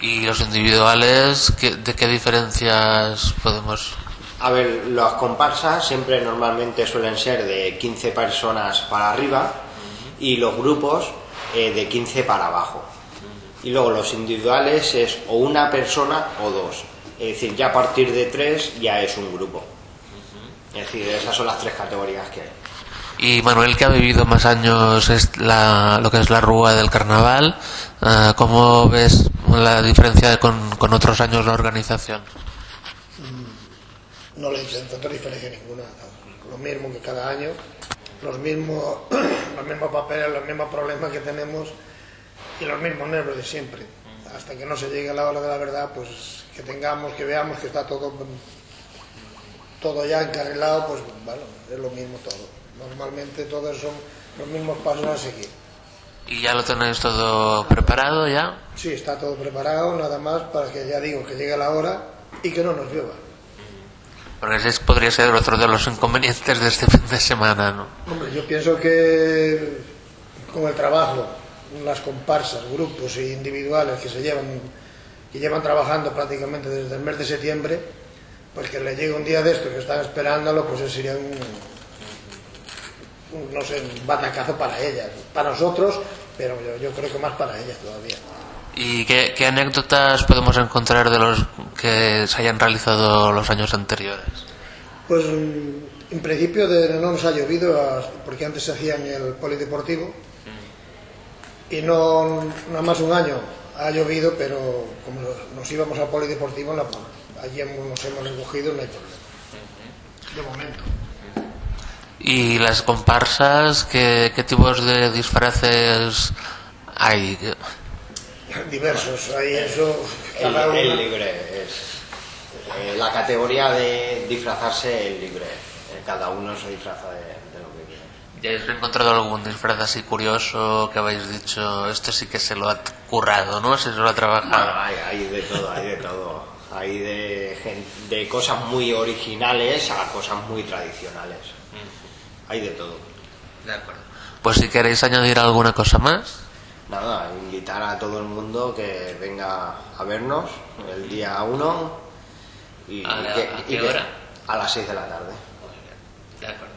¿Y los individuales, qué- de qué diferencias podemos...? A ver, las comparsas siempre normalmente suelen ser de 15 personas para arriba y los grupos eh, de 15 para abajo. Y luego los individuales es o una persona o dos. Es decir, ya a partir de tres ya es un grupo. Es decir, esas son las tres categorías que hay. Y Manuel, que ha vivido más años es la, lo que es la rúa del carnaval, eh, ¿cómo ves la diferencia con, con otros años la organización? No le encuentro diferencia ninguna. Lo mismo que cada año, los mismos, los mismos papeles, los mismos problemas que tenemos y los mismos nervios de siempre. Hasta que no se llegue a la hora de la verdad, pues que tengamos, que veamos que está todo, todo ya encarrilado, pues bueno, es lo mismo todo. Normalmente todos son los mismos pasos a seguir. ¿Y ya lo tenéis todo preparado ya? Sí, está todo preparado, nada más para que ya digo que llegue la hora y que no nos llueva. Porque ese podría ser otro de los inconvenientes de este fin de semana, ¿no? Hombre, yo pienso que con el trabajo, las comparsas, grupos e individuales que se llevan, que llevan trabajando prácticamente desde el mes de septiembre, pues que le llegue un día de esto que están esperándolo, pues sería un, un, no sé, un batacazo para ellas, para nosotros, pero yo creo que más para ellas todavía. ¿Y qué, qué anécdotas podemos encontrar de los que se hayan realizado los años anteriores? Pues mm, en principio de- no nos ha llovido, porque antes se hacía en el polideportivo y no nada más un año ha llovido, pero como nos- íbamos al polideportivo, la- allí hemos- nos hemos recogido, no hay problema. De momento. ¿Y las comparsas, qué, qué tipos de disfraces hay? Diversos, ahí eso... El, cada el libre es eh, la categoría de disfrazarse es libre. Eh, Cada uno se disfraza de, de lo que quiere. ¿Ya habéis encontrado algún disfraz así curioso que habéis dicho, esto sí que se lo ha currado, ¿no? Se lo ha trabajado. Bueno, hay, hay de todo, hay de todo. Hay de, de cosas muy originales a cosas muy tradicionales. Hay de todo. De acuerdo. Pues si queréis añadir alguna cosa más. Nada, invitar a todo el mundo que venga a vernos el día 1 y, ¿A la- que- a y qué que- hora? a las 6 de la tarde. De acuerdo.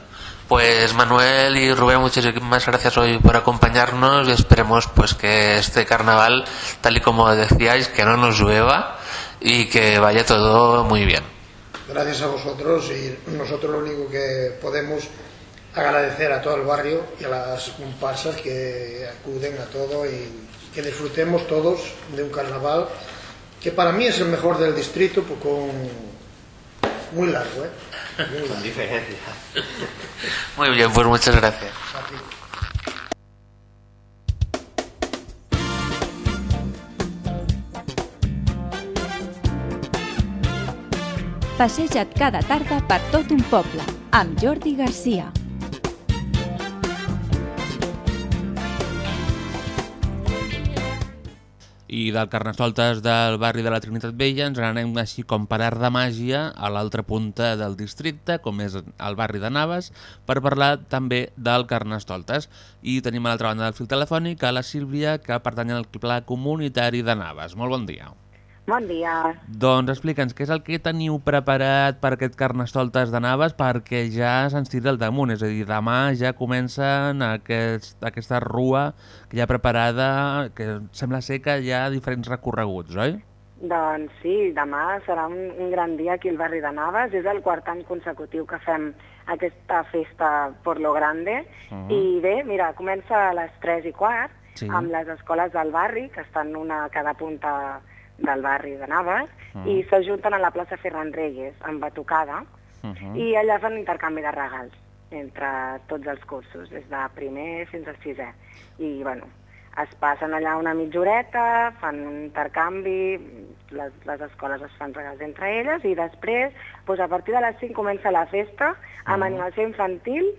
Pues Manuel y Rubén, muchísimas gracias hoy por acompañarnos y esperemos pues que este carnaval, tal y como decíais, que no nos llueva y que vaya todo muy bien. Gracias a vosotros y nosotros lo único que podemos agradecer a todo el barrio y a las comparsas que acuden a todo y que disfrutemos todos de un carnaval que para mí es el mejor del distrito pues, con muy largo, ¿eh? Muy Con largo. diferencia. Muy bien, pues muchas gracias. A ti. Passeja't cada tarda per tot un poble, amb Jordi Garcia. I del Carnestoltes del barri de la Trinitat Vella ens n'anem així com per art de màgia a l'altra punta del districte, com és el barri de Naves, per parlar també del Carnestoltes. I tenim a l'altra banda del fil telefònic a la Sílvia, que pertany al Pla Comunitari de Naves. Molt bon dia. Bon dia. Doncs explica'ns què és el que teniu preparat per aquest Carnestoltes de Naves perquè ja se'ns tira al damunt, és a dir, demà ja comencen aquest, aquesta rua que ja preparada, que sembla ser que hi ha diferents recorreguts, oi? Doncs sí, demà serà un, un gran dia aquí al barri de Naves. És el quart any consecutiu que fem aquesta festa por lo grande. Mhm. I bé, mira, comença a les 3 i quart Sí. amb les escoles del barri, que estan una a cada punta del barri de Naves, Mhm. i s'ajunten a la plaça Ferran Reyes, amb batucada, Uh i allà fan intercanvi de regals entre tots els cursos, des de primer fins a sisè. I, bueno, es passen allà una mitja horeta, fan un intercanvi, les, les escoles es fan regals entre elles, i després, doncs a partir de les 5 comença la festa, amb animació infantil,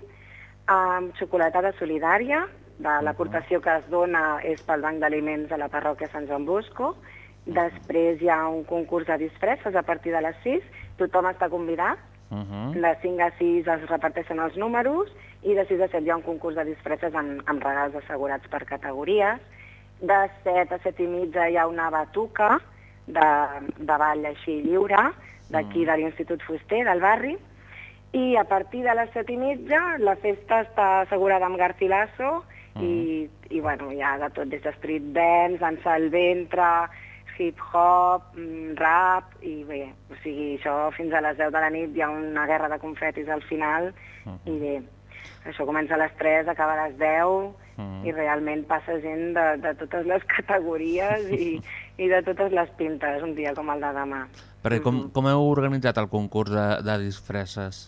amb xocolatada solidària, de l'aportació que es dona és pel Banc d'Aliments de la parròquia Sant Joan Bosco, després hi ha un concurs de disfresses a partir de les 6, tothom està convidat, de 5 a 6 es reparteixen els números i de 6 a 7 hi ha un concurs de disfresses amb, amb regals assegurats per categories. De 7 a 7 i mitja hi ha una batuca de, de ball així lliure, d'aquí de l'Institut Fuster, del barri, i a partir de les 7 i mitja la festa està assegurada amb Garcilaso i, i bueno, hi ha de tot, des de street dance, dansa al ventre, hip-hop, mm, rap, i bé, o sigui, això fins a les 10 de la nit hi ha una guerra de confetis al final, i bé, això comença a les 3, acaba a les 10, i realment passa gent de, de totes les categories i, i de totes les pintes, un dia com el de demà. Perquè com, com heu organitzat el concurs de, de disfresses?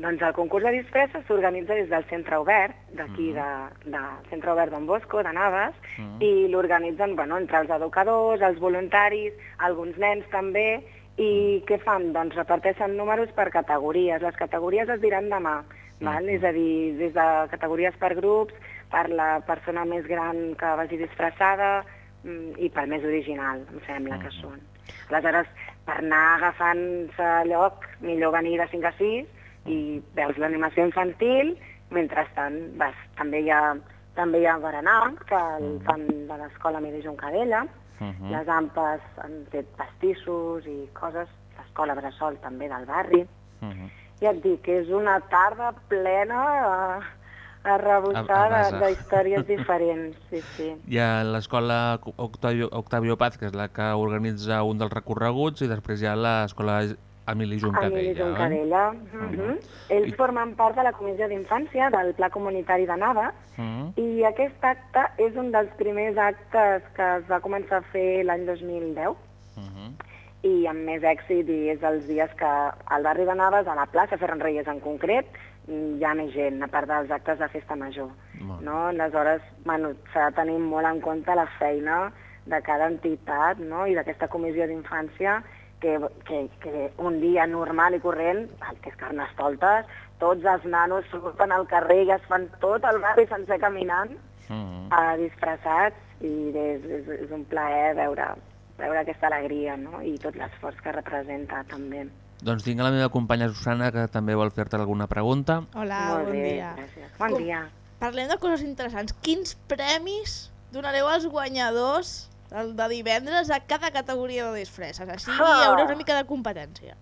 Doncs el concurs de disfresses s'organitza des del Centre Obert, d'aquí, de, de Centre Obert Don Bosco, de Naves, i l'organitzen bueno, entre els educadors, els voluntaris, alguns nens també, i què fan? Doncs reparteixen números per categories. Les categories es diran demà, val? és a dir, des de categories per grups, per la persona més gran que vagi disfressada mm, i pel més original, em sembla que són. Aleshores, per anar agafant-se lloc, millor venir de 5 a 6 i veus l'animació infantil, mentrestant vas, també hi ha també hi ha berenar, que el fan de l'escola Miri Juncadella, Mhm. les AMPes han fet pastissos i coses, l'escola Bressol també del barri. Mhm. Ja et dic que és una tarda plena a, a A- a de, base. de històries diferents, sí, sí. Hi ha l'escola Octavio, Octavio Paz, que és la que organitza un dels recorreguts, i després hi ha l'escola Emili Juncadella. Emili? Juncadella. Mhm. Ells formen part de la Comissió d'Infància del Pla Comunitari de Naves Mhm. i aquest acte és un dels primers actes que es va començar a fer l'any 2010 Mhm. i amb més èxit i és els dies que al barri de Naves, a la plaça Ferran Reyes en concret, hi ha més gent, a part dels actes de festa major. No? Aleshores, bueno, s'ha de tenir molt en compte la feina de cada entitat no? i d'aquesta comissió d'infància que, que, que un dia normal i corrent, el que és Carnestoltes, tots els nanos surten al carrer i es fan tot el barri sencer caminant, Mm. uh, disfressats, i és, és, és un plaer veure, veure aquesta alegria no? i tot l'esforç que representa també. Doncs tinc la meva companya Susana que també vol fer-te alguna pregunta. Hola, Molt bon bé, dia. gràcies. Bon Com- dia. Parlem de coses interessants. Quins premis donareu als guanyadors el de divendres a cada categoria de disfresses? Així hi Ah. haurà una mica de competència.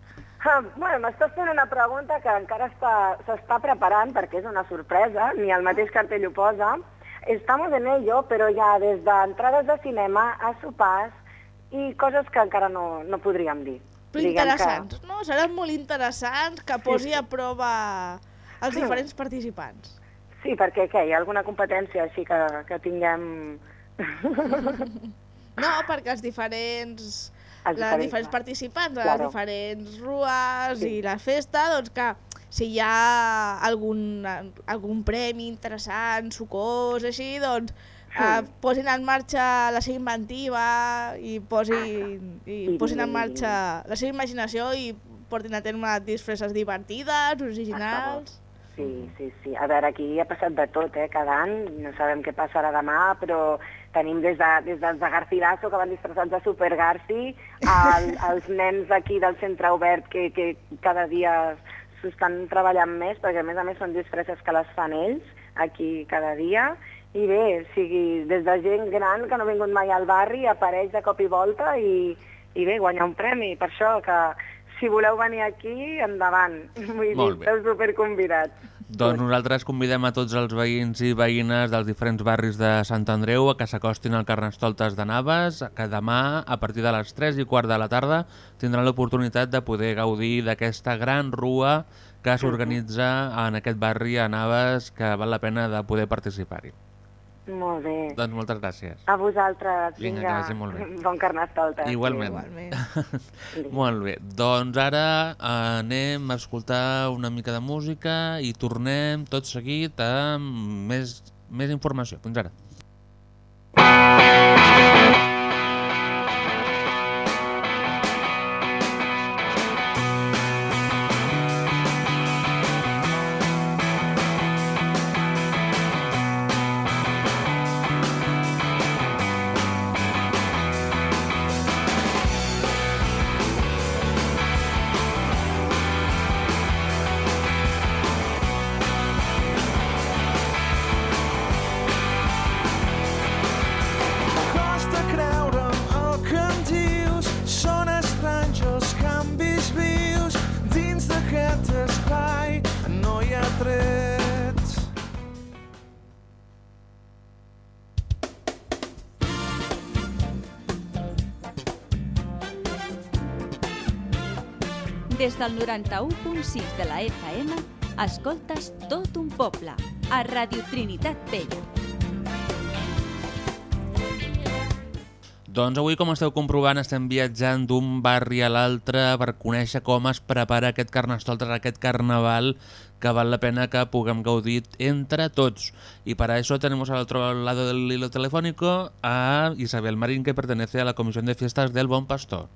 Ah, bueno, m'estàs fent una pregunta que encara està- s'està preparant perquè és una sorpresa, ni el mateix cartell ho posa. Estamos en ello, però ja des d'entrades de cinema a sopars i coses que encara no, no podríem dir. Però Diguem interessants, no? Seran molt interessants que posi sí. a prova els Sí. diferents participants. Que... Sí, perquè què, hi ha alguna competència així que, que tinguem... No, perquè els diferents... Els les diferents- diferents participants, les Claro. diferents rues Sí. i la festa, doncs que si hi ha algun, algun premi interessant, sucós, així, doncs eh, posin en marxa la seva inventiva i posin, i I- posin en marxa la seva imaginació i portin a terme disfresses divertides, originals... Sí, sí, sí. A veure, aquí ha passat de tot, eh, cada any. No sabem què passarà demà, però tenim des, de, des dels de Garcilaso, que van disfressats de Super Garci, al, als nens d'aquí del centre obert que, que cada dia s'estan treballant més, perquè a més a més són disfresses que les fan ells aquí cada dia. I bé, o sigui, des de gent gran que no ha vingut mai al barri, apareix de cop i volta i, i bé, guanyar un premi. Per això que si voleu venir aquí, endavant. Vull dir, esteu superconvidats. Doncs nosaltres convidem a tots els veïns i veïnes dels diferents barris de Sant Andreu a que s'acostin al Carnestoltes de Naves, que demà, a partir de les 3 i quart de la tarda, tindran l'oportunitat de poder gaudir d'aquesta gran rua que s'organitza en aquest barri a Naves, que val la pena de poder participar-hi. Molt bé. Doncs moltes gràcies. A vosaltres, Vinga, vinga. que vagi molt bé. Bon carnestoltes. Igualment. Molt bé, doncs ara anem a escoltar una mica de música i tornem tot seguit amb més, més informació. Fins ara. Costa 91.6 de la FM, escoltes tot un poble, a Radio Trinitat Vella. Doncs avui, com esteu comprovant, estem viatjant d'un barri a l'altre per conèixer com es prepara aquest carnestoltes, aquest carnaval, que val la pena que puguem gaudir entre tots. Y para eso tenemos al otro lado del hilo telefónico a Isabel Marín, que pertenece a la Comisión de Fiestas del Bon Pastor.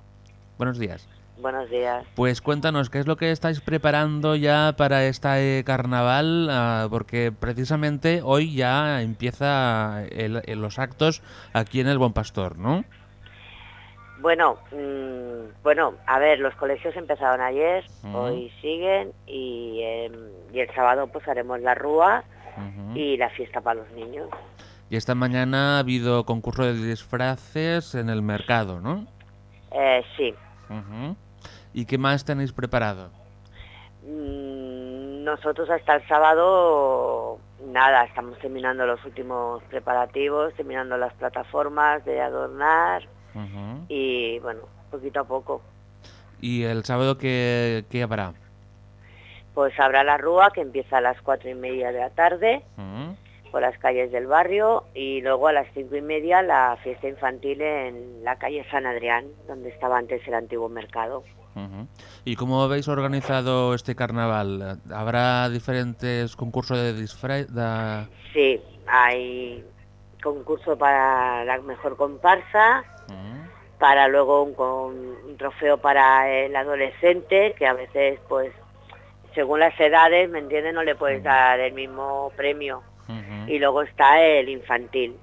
Buenos días. Buenos días. Pues cuéntanos, ¿qué es lo que estáis preparando ya para este carnaval? Ah, porque precisamente hoy ya empieza el- el- los actos aquí en el Bon Pastor, ¿no? Bueno, mm, bueno, a ver, los colegios empezaron ayer, hoy siguen y, em, y el sábado pues haremos la rúa y la fiesta para los niños. Y esta mañana ha habido concurso de disfraces en el mercado, ¿no? Eh, sí. ¿Y qué más tenéis preparado? Mm, nosotros hasta el sábado nada, estamos terminando los últimos preparativos, terminando las plataformas de adornar y bueno, poquito a poco. ¿Y el sábado qué, qué habrá? Pues habrá la rúa que empieza a las cuatro y media de la tarde. Por las calles del barrio y luego a las cinco y media la fiesta infantil en la calle San Adrián, donde estaba antes el antiguo mercado. ¿Y cómo habéis organizado este carnaval? ¿Habrá diferentes concursos de disfraz? De... Sí, hay concurso para la mejor comparsa, para luego un, con- un trofeo para el adolescente, que a veces, pues, según las edades, ¿me entiendes? No le puedes dar el mismo premio. Y luego está el infantil.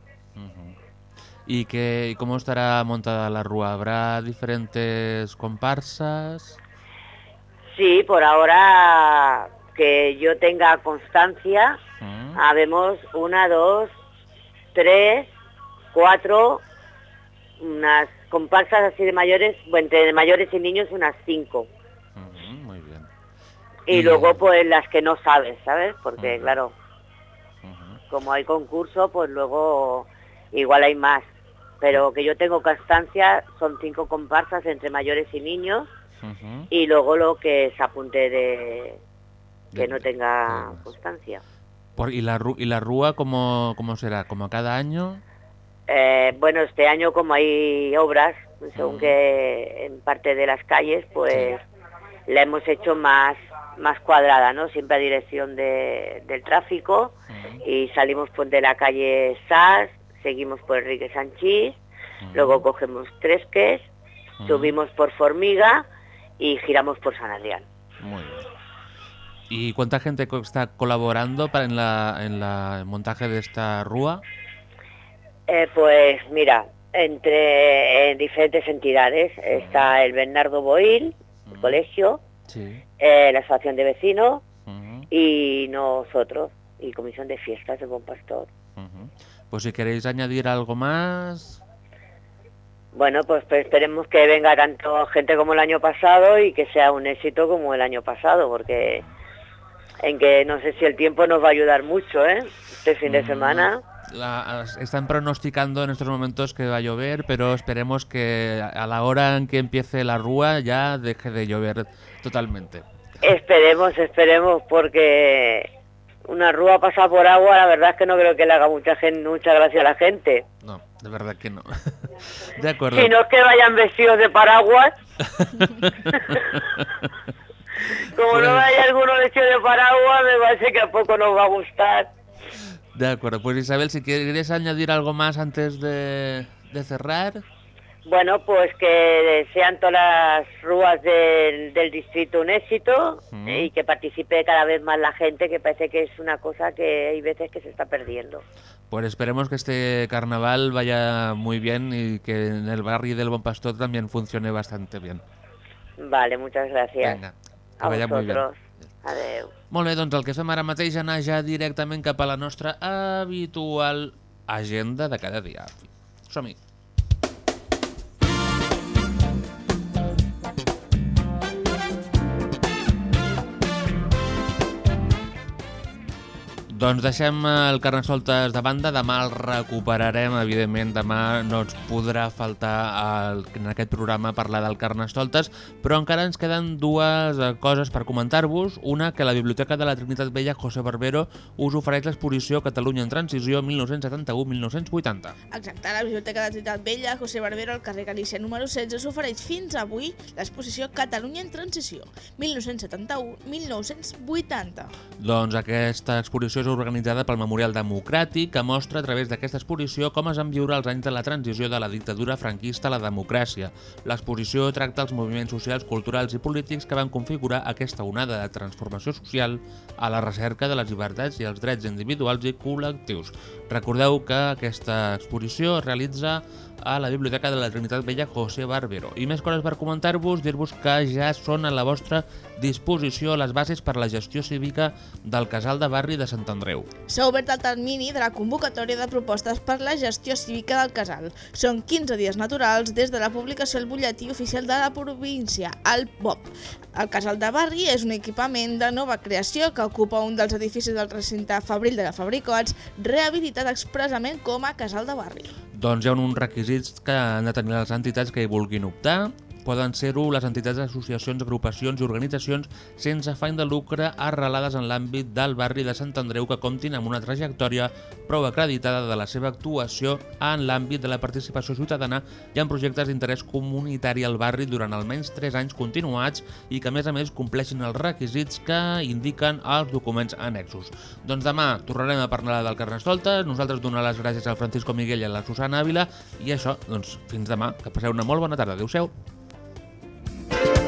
¿Y qué, cómo estará montada la rúa? ¿Habrá diferentes comparsas? Sí, por ahora que yo tenga constancia, habemos una, dos, tres, cuatro, unas comparsas así de mayores, bueno, entre mayores y niños unas cinco. muy bien. Y Y- luego pues las que no sabes, ¿sabes? Porque claro, como hay concurso, pues luego igual hay más. Pero que yo tengo constancia son cinco comparsas entre mayores y niños y luego lo que se apunte de que no tenga constancia. Por- ¿Y la, y la rúa cómo, cómo será? ¿Como cada año? Eh, bueno, este año como hay obras, según que en parte de las calles, pues la hemos hecho más más cuadrada, ¿no? Siempre a dirección de- del tráfico y salimos pues de la calle Sas, seguimos por Enrique Sanchís, luego cogemos Tresques, subimos por Formiga y giramos por San Adrián. Muy bien. ¿Y cuánta gente está colaborando para en la en la el montaje de esta rúa? Eh, pues mira, entre diferentes entidades está el Bernardo Boil, el colegio, Sí. eh, la asociación de vecinos y nosotros, y comisión de fiestas de Buen Pastor. Pues si queréis añadir algo más... Bueno, pues, pues esperemos que venga tanto gente como el año pasado y que sea un éxito como el año pasado, porque en que no sé si el tiempo nos va a ayudar mucho, ¿eh? Este fin de semana. La- están pronosticando en estos momentos que va a llover, pero esperemos que a la hora en que empiece la rúa ya deje de llover totalmente. Esperemos, esperemos, porque una rúa pasada por agua, la verdad es que no creo que le haga mucha gente, mucha gracia a la gente. No, de verdad que no. De acuerdo. Si no es que vayan vestidos de paraguas. Como Pues- no vaya alguno vestido de paraguas, me parece que a poco nos va a gustar. De acuerdo, pues Isabel, si quieres añadir algo más antes de, de cerrar. Bueno, pues que sean todas las rúas del, del distrito un éxito y que participe cada vez más la gente, que parece que es una cosa que hay veces que se está perdiendo. Pues esperemos que este carnaval vaya muy bien y que en el barrio del Bon Pastor también funcione bastante bien. Vale, muchas gracias. Venga, que a vaya muy bien. vosotros. Adeu. Molt bé, doncs el que fem ara mateix anar ja directament cap a la nostra habitual agenda de cada dia. Som-hi. Doncs deixem el Carnestoltes de banda, demà el recuperarem, evidentment, demà no ens podrà faltar el, en aquest programa parlar del Carnestoltes, però encara ens queden dues eh, coses per comentar-vos. Una, que la Biblioteca de la Trinitat Vella José Barbero us ofereix l'exposició Catalunya en Transició 1971-1980. Exacte, la Biblioteca de Ciutat Vella, José Barbero, al carrer Galícia número 16, s'ofereix fins avui l'exposició Catalunya en Transició, 1971-1980. Doncs aquesta exposició és organitzada pel Memorial Democràtic que mostra a través d'aquesta exposició com es van viure els anys de la transició de la dictadura franquista a la democràcia. L'exposició tracta els moviments socials, culturals i polítics que van configurar aquesta onada de transformació social a la recerca de les llibertats i els drets individuals i col·lectius. Recordeu que aquesta exposició es realitza a la Biblioteca de la Trinitat Vella José Barbero. I més coses per comentar-vos, dir-vos que ja són a la vostra disposició les bases per a la gestió cívica del casal de barri de Sant Andreu. S'ha obert el termini de la convocatòria de propostes per la gestió cívica del casal. Són 15 dies naturals des de la publicació al butlletí oficial de la província, el BOP. El casal de barri és un equipament de nova creació que ocupa un dels edificis del recinte Fabril de la Fabricots, rehabilitat expressament com a casal de barri. Doncs hi ha uns requisits que han de tenir les entitats que hi vulguin optar poden ser-ho les entitats, associacions, agrupacions i organitzacions sense afany de lucre arrelades en l'àmbit del barri de Sant Andreu que comptin amb una trajectòria prou acreditada de la seva actuació en l'àmbit de la participació ciutadana i en projectes d'interès comunitari al barri durant almenys 3 anys continuats i que a més a més compleixin els requisits que indiquen els documents annexos. Doncs demà tornarem a parlar del Carnestoltes, nosaltres donar les gràcies al Francisco Miguel i a la Susana Ávila i això, doncs, fins demà, que passeu una molt bona tarda. Adéu-siau. Thank you.